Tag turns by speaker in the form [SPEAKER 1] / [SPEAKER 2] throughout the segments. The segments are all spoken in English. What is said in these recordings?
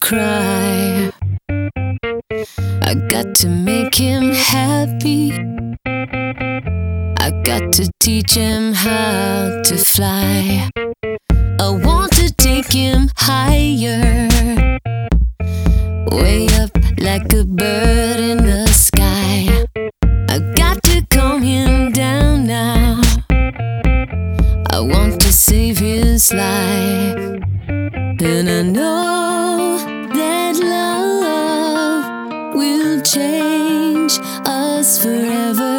[SPEAKER 1] cry. I got to make him happy. I got to teach him how to fly. I want to take him higher, way up like a bird in the sky. I got to calm him down now. I want to save his life, I know that love will change us forever.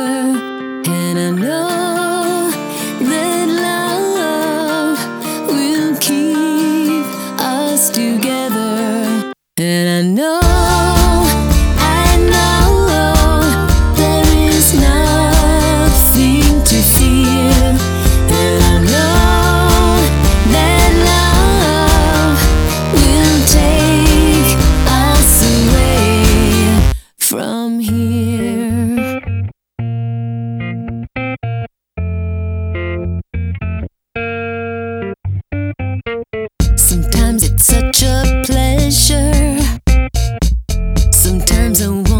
[SPEAKER 1] Sometimes I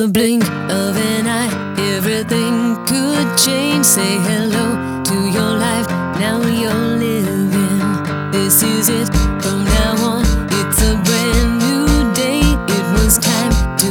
[SPEAKER 1] the blink of an eye, everything could change. Say hello to your life, now you're living. This is it, from now on, it's a brand new day. It was time to